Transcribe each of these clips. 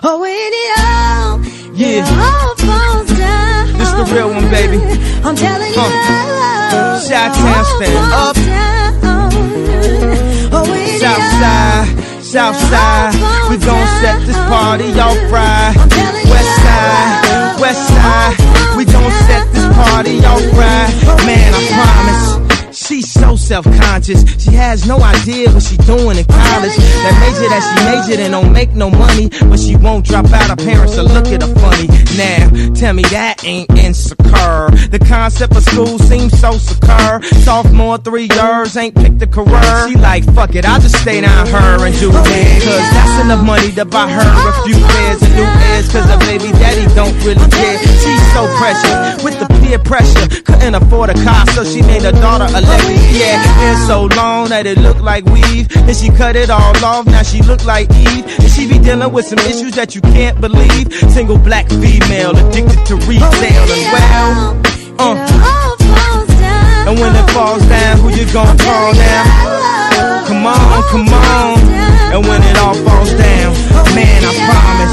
Oh, when it all, Yeah. it all falls down. This the real one, baby. I'm telling you, it Chi-town stand up. down. Oh, when it South side, south side, we gon' set this party off right. Self-conscious. She has no idea what she's doing in college. That major that she majored in don't make no money, but she won't drop out. Her parents will look at her funny. Now, tell me that ain't insecure. The concept of school seems so secure. Sophomore, three years, ain't picked a career. She like, fuck it, I'll just stay down her and do it. Cause that's enough money to buy her a few pairs of new ears. Cause her baby daddy don't really care. She's so precious with the peer pressure. Couldn't afford a car, so she made her daughter Alexus. Yeah, hair so long that it looked like weave. And she cut it all off, now she look like Eve. And she be dealing with some issues that you can't believe. Single black female addicted to retail and well. Uh, and when it falls down, who you gonna call now? Come on, come on. And when it all falls down, man, I promise.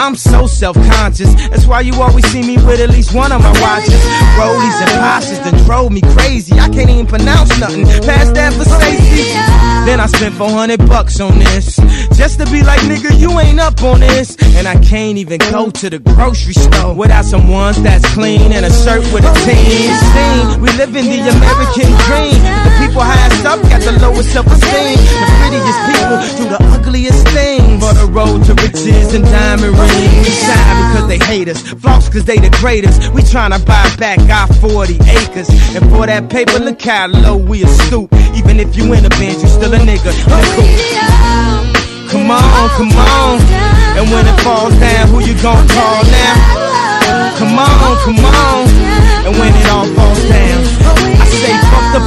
I'm so self-conscious. That's why you always see me with at least one of my watches. Rollies and Pashas that drove me crazy. I can't even pronounce nothing past that Versace. Then I spent 400 bucks on this. Just to be like, nigga, you ain't up on this. And I can't even go to the grocery store without some ones that's clean and a shirt with a team. Sing, we live in the American dream. The people highest up got the lowest self-esteem. The prettiest people do the ugliest things. Road to riches and diamond rings. Shine because they hate us. Floss cause they the greatest. We tryna buy back our 40 acres. And for that paper, look how low we a stoop. Even if you in a Benz, you still a nigga. Oh, coupe. Come on, come on. And when it falls down, who you gon' call now? Come on, come on. And when it all falls down,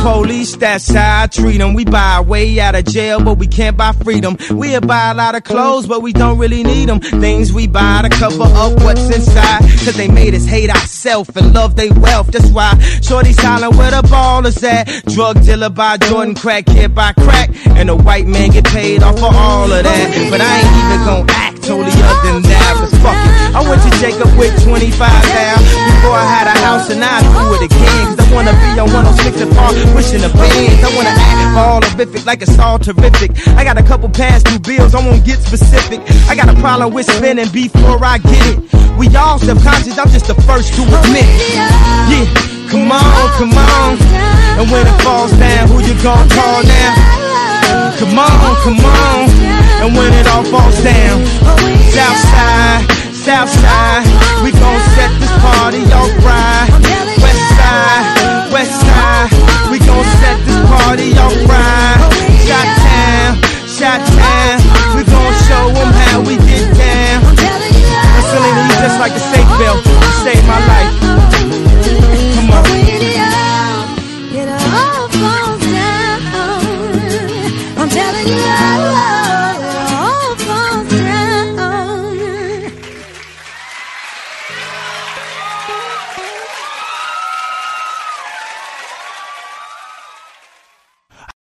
police, that's how I treat them. We buy way out of jail, but we can't buy freedom. We'll buy a lot of clothes, but we don't really need them. Things we buy to cover up what's inside. Cause they made us hate ourselves and love they wealth. That's why Shorty's hollering where the ball is at. Drug dealer by Jordan, crack kid by crack. And the white man get paid off for all of that. But I ain't even gon' act totally other than that. Cause fuck it. I went to Jacob with 25 now. Before I had a house and I do it again. Wanna be on 106 and Park, wishing the bands. I wanna act all horrific like it's all terrific. I got a couple past due bills, I won't get specific. I got a problem with spending before I get it. We all subconscious, I'm just the first to admit. Yeah, come on, come on. And when it falls down, who you gonna call now? Come on, come on. And when it all falls down, south side, south how we get I'm telling you, just like a safe oh, belt. Oh, he saved my oh, life. Come on. It all falls down. I'm telling you.